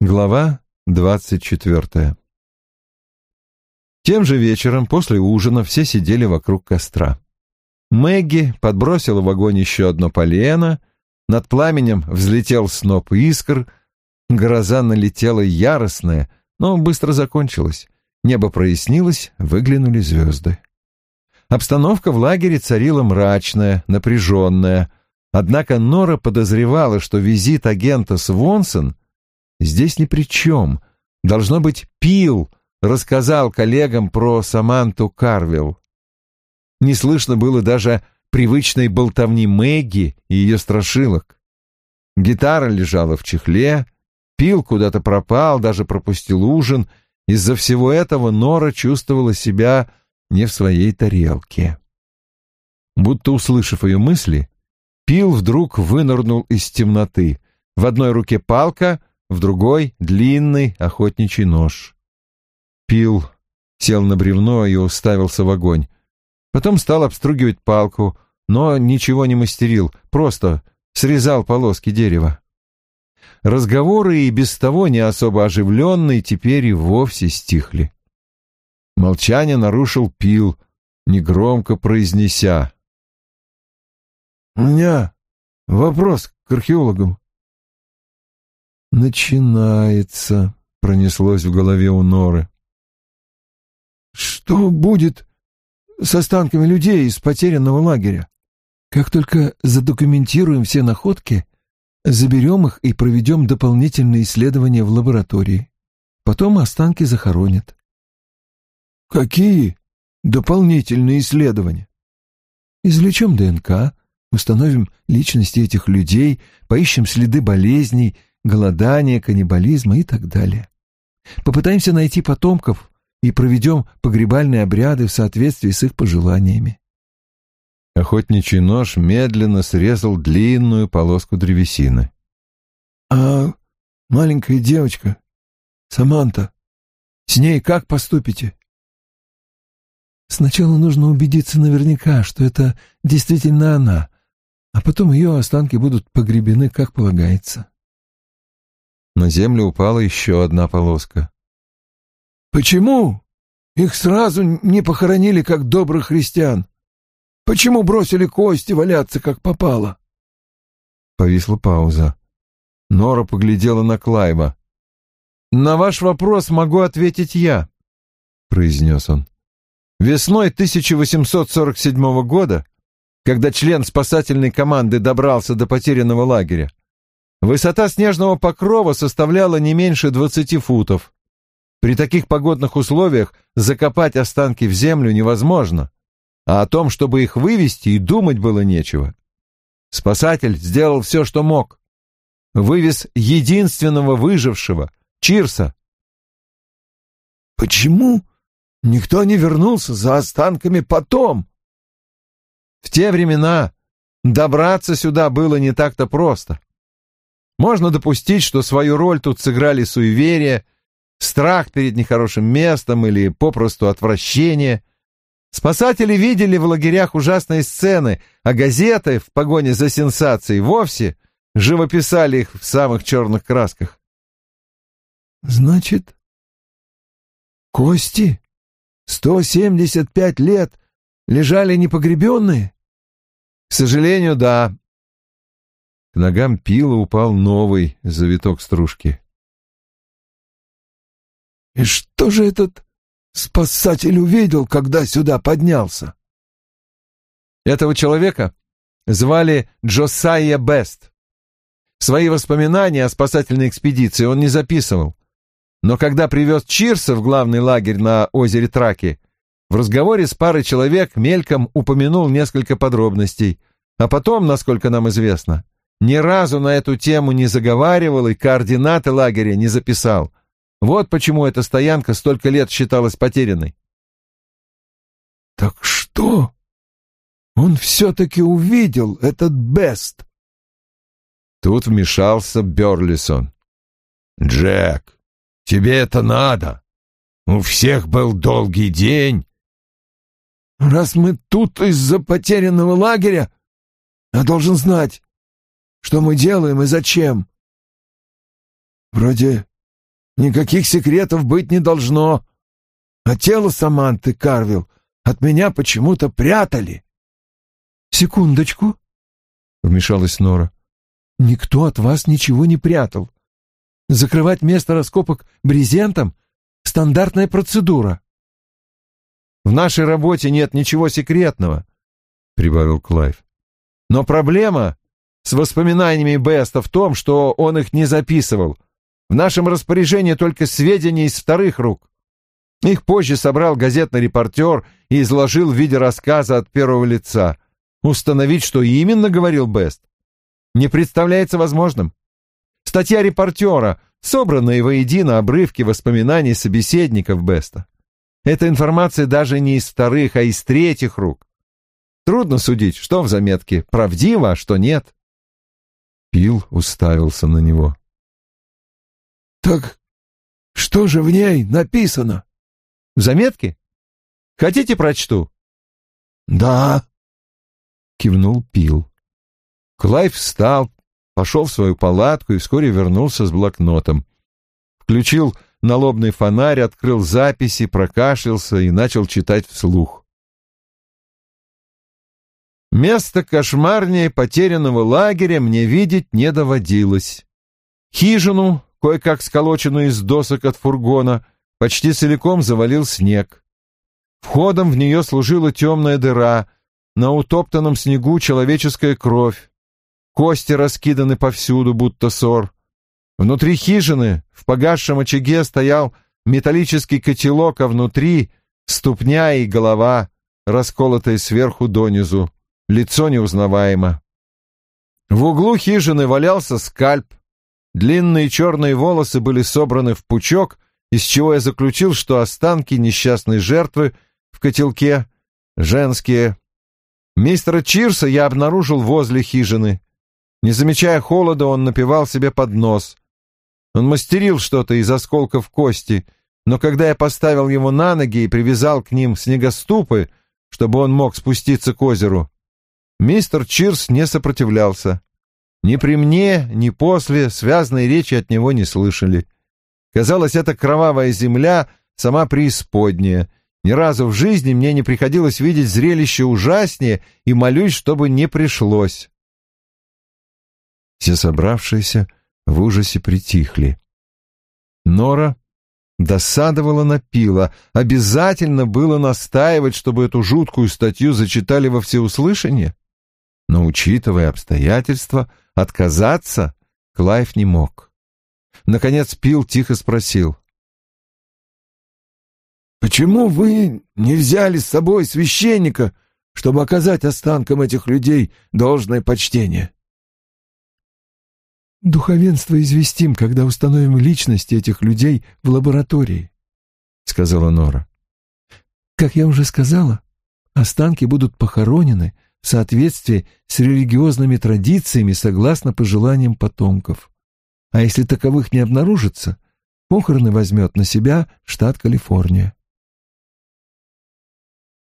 Глава двадцать четвертая Тем же вечером после ужина все сидели вокруг костра. Мэгги подбросила в огонь еще одно полено, над пламенем взлетел сноп искр, гроза налетела яростная, но быстро закончилась. Небо прояснилось, выглянули звезды. Обстановка в лагере царила мрачная, напряженная, однако Нора подозревала, что визит агента Свонсон здесь ни при чем. Должно быть, Пил рассказал коллегам про Саманту Карвилл. Не слышно было даже привычной болтовни Мэгги и ее страшилок. Гитара лежала в чехле, Пил куда-то пропал, даже пропустил ужин. Из-за всего этого Нора чувствовала себя не в своей тарелке. Будто услышав ее мысли, Пил вдруг вынырнул из темноты. В одной руке палка, в другой — длинный охотничий нож. Пил сел на бревно и уставился в огонь. Потом стал обстругивать палку, но ничего не мастерил, просто срезал полоски дерева. Разговоры и без того не особо оживленные теперь и вовсе стихли. Молчание нарушил Пил, негромко произнеся. — У меня вопрос к археологам. «Начинается», — пронеслось в голове у Норы. «Что будет с останками людей из потерянного лагеря? Как только задокументируем все находки, заберем их и проведем дополнительные исследования в лаборатории. Потом останки захоронят». «Какие дополнительные исследования?» «Извлечем ДНК, установим личности этих людей, поищем следы болезней, голодания, каннибализма и так далее. Попытаемся найти потомков и проведем погребальные обряды в соответствии с их пожеланиями. Охотничий нож медленно срезал длинную полоску древесины. — А маленькая девочка, Саманта, с ней как поступите? Сначала нужно убедиться наверняка, что это действительно она, а потом ее останки будут погребены, как полагается. На землю упала еще одна полоска. «Почему их сразу не похоронили, как добрых христиан? Почему бросили кости валяться, как попало?» Повисла пауза. Нора поглядела на Клайва. «На ваш вопрос могу ответить я», — произнес он. «Весной 1847 года, когда член спасательной команды добрался до потерянного лагеря, Высота снежного покрова составляла не меньше двадцати футов. При таких погодных условиях закопать останки в землю невозможно, а о том, чтобы их вывести, и думать было нечего. Спасатель сделал все, что мог. Вывез единственного выжившего, Чирса. «Почему никто не вернулся за останками потом?» В те времена добраться сюда было не так-то просто. Можно допустить, что свою роль тут сыграли суеверие, страх перед нехорошим местом или попросту отвращение. Спасатели видели в лагерях ужасные сцены, а газеты в погоне за сенсацией вовсе живописали их в самых черных красках. «Значит, кости? Сто семьдесят пять лет лежали непогребенные?» «К сожалению, да. К ногам пила упал новый завиток стружки. «И что же этот спасатель увидел, когда сюда поднялся?» Этого человека звали Джосайя Бест. Свои воспоминания о спасательной экспедиции он не записывал. Но когда привез Чирса в главный лагерь на озере Траки, в разговоре с парой человек мельком упомянул несколько подробностей, а потом, насколько нам известно, ни разу на эту тему не заговаривал и координаты лагеря не записал. Вот почему эта стоянка столько лет считалась потерянной. «Так что? Он все-таки увидел этот Бест?» Тут вмешался Берлисон. «Джек, тебе это надо? У всех был долгий день». «Раз мы тут из-за потерянного лагеря, я должен знать, что мы делаем и зачем? Вроде Никаких секретов быть не должно. А тело Саманты, Карвилл, от меня почему-то прятали. Секундочку, вмешалась Нора. Никто от вас ничего не прятал. Закрывать место раскопок брезентом — стандартная процедура. В нашей работе нет ничего секретного, — прибавил Клайв. Но проблема с воспоминаниями Беста в том, что он их не записывал. В нашем распоряжении только сведения из вторых рук. Их позже собрал газетный репортер и изложил в виде рассказа от первого лица. Установить, что именно говорил Бест, не представляется возможным. Статья репортера, собранные воедино обрывки воспоминаний собеседников Беста. Эта информация даже не из вторых, а из третьих рук. Трудно судить, что в заметке правдиво, а что нет. Пил уставился на него. «Так что же в ней написано?» «В заметке? Хотите, прочту?» «Да», — кивнул Пил. Клайв встал, пошел в свою палатку и вскоре вернулся с блокнотом. Включил налобный фонарь, открыл записи, прокашлялся и начал читать вслух. Место кошмарнее потерянного лагеря мне видеть не доводилось. Хижину, кое-как сколоченную из досок от фургона, почти целиком завалил снег. Входом в нее служила темная дыра, на утоптанном снегу человеческая кровь. Кости раскиданы повсюду, будто сор. Внутри хижины, в погасшем очаге, стоял металлический котелок, а внутри — ступня и голова, расколотые сверху донизу. Лицо неузнаваемо. В углу хижины валялся скальп. Длинные черные волосы были собраны в пучок, из чего я заключил, что останки несчастной жертвы в котелке женские. Мистера Чирса я обнаружил возле хижины. Не замечая холода, он напивал себе под нос. Он мастерил что-то из осколков кости, но когда я поставил его на ноги и привязал к ним снегоступы, чтобы он мог спуститься к озеру, мистер Чирс не сопротивлялся. Ни при мне, ни после связанной речи от него не слышали. Казалось, эта кровавая земля — сама преисподняя. Ни разу в жизни мне не приходилось видеть зрелище ужаснее, и молюсь, чтобы не пришлось. Все собравшиеся в ужасе притихли. Нора досадовала на пила. Обязательно было настаивать, чтобы эту жуткую статью зачитали во всеуслышание. Но, учитывая обстоятельства, отказаться Клайв не мог. Наконец Пил тихо спросил. «Почему вы не взяли с собой священника, чтобы оказать останкам этих людей должное почтение?» «Духовенство известим, когда установим личности этих людей в лаборатории», — сказала Нора. «Как я уже сказала, останки будут похоронены в соответствии с религиозными традициями согласно пожеланиям потомков. А если таковых не обнаружится, похороны возьмет на себя штат Калифорния».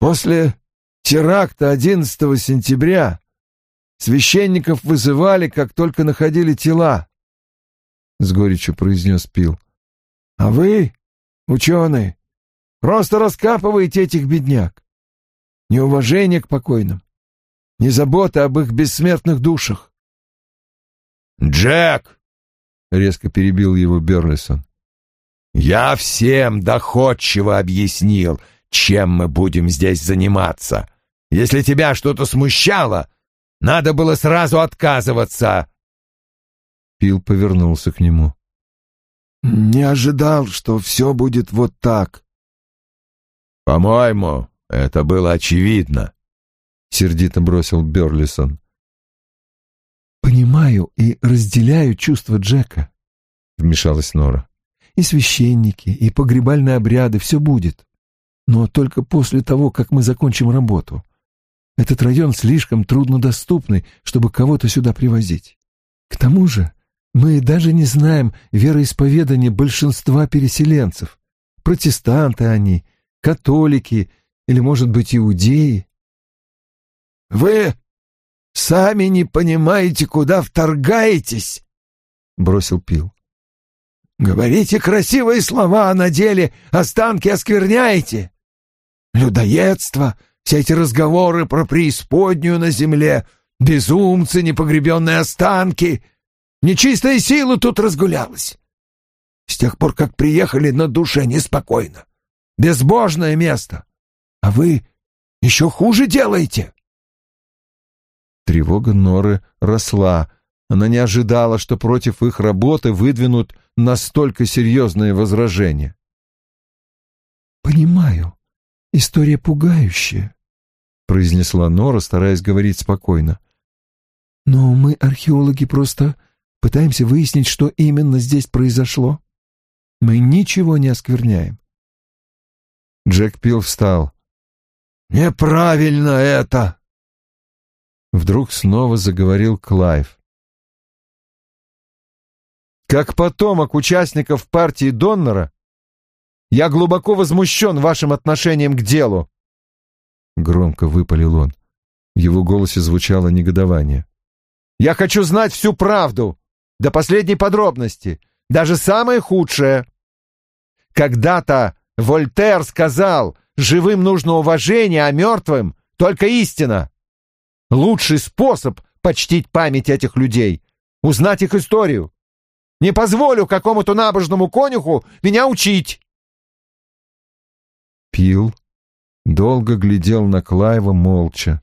«После теракта 11 сентября Священников вызывали, как только находили тела, — с горечью произнес Пил. — А вы, ученые, просто раскапываете этих бедняк. Неуважение к покойным, не забота об их бессмертных душах. — Джек! — резко перебил его Берлисон. — Я всем доходчиво объяснил, чем мы будем здесь заниматься. Если тебя что-то смущало, надо было сразу отказываться. Пил повернулся к нему. Не ожидал, что все будет вот так. По-моему, это было очевидно, сердито бросил Берлисон. Понимаю и разделяю чувства Джека, вмешалась Нора. И священники, и погребальные обряды, все будет. Но только после того, как мы закончим работу. Этот район слишком труднодоступный, чтобы кого-то сюда привозить. К тому же мы даже не знаем вероисповедания большинства переселенцев. Протестанты они, католики или, может быть, иудеи. «Вы сами не понимаете, куда вторгаетесь?» — бросил Пил. Говорите красивые слова, а на деле останки оскверняете. Людоедство, все эти разговоры про преисподнюю на земле, безумцы, непогребенные останки. Нечистая сила тут разгулялась. С тех пор, как приехали, на душе неспокойно. Безбожное место. А вы еще хуже делаете. Тревога Норы росла. Она не ожидала, что против их работы выдвинут настолько серьезные возражения. «Понимаю, история пугающая», — произнесла Нора, стараясь говорить спокойно. «Но мы, археологи, просто пытаемся выяснить, что именно здесь произошло. Мы ничего не оскверняем». Джек Пил встал. «Неправильно это!» Вдруг снова заговорил Клайв. Как потомок участников партии Доннера, я глубоко возмущен вашим отношением к делу. Громко выпалил он. В его голосе звучало негодование. Я хочу знать всю правду, до последней подробности, даже самое худшее. Когда-то Вольтер сказал, живым нужно уважение, а мертвым только истина. Лучший способ почтить память этих людей — узнать их историю. Не позволю какому-то набожному конюху меня учить. Пил долго глядел на Клайва молча.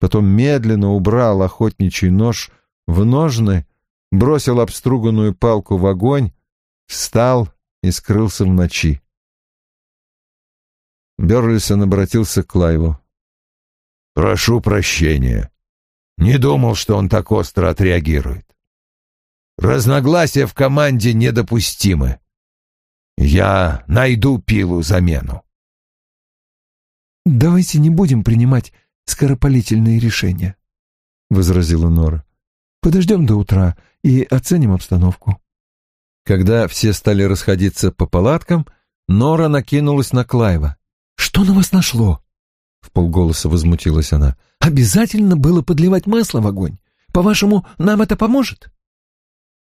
Потом медленно убрал охотничий нож в ножны, бросил обструганную палку в огонь, встал и скрылся в ночи. Берлисон обратился к Клайву. «Прошу прощения. Не думал, что он так остро отреагирует. Разногласия в команде недопустимы. Я найду пилу замену. «Давайте не будем принимать скоропалительные решения», — возразила Нора. «Подождем до утра и оценим обстановку». Когда все стали расходиться по палаткам, Нора накинулась на Клайва. «Что на вас нашло?» — в полголоса возмутилась она. «Обязательно было подливать масло в огонь. По-вашему, нам это поможет?»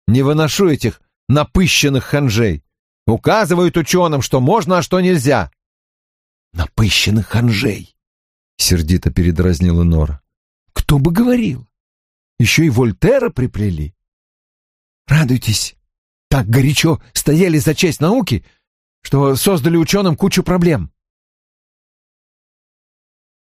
Не выношу этих напыщенных ханжей. Указывают ученым, что можно, а что нельзя. Напыщенных ханжей, сердито передразнила Нора. Кто бы говорил? Еще и Вольтера приплели. Радуйтесь, так горячо стояли за честь науки, что создали ученым кучу проблем.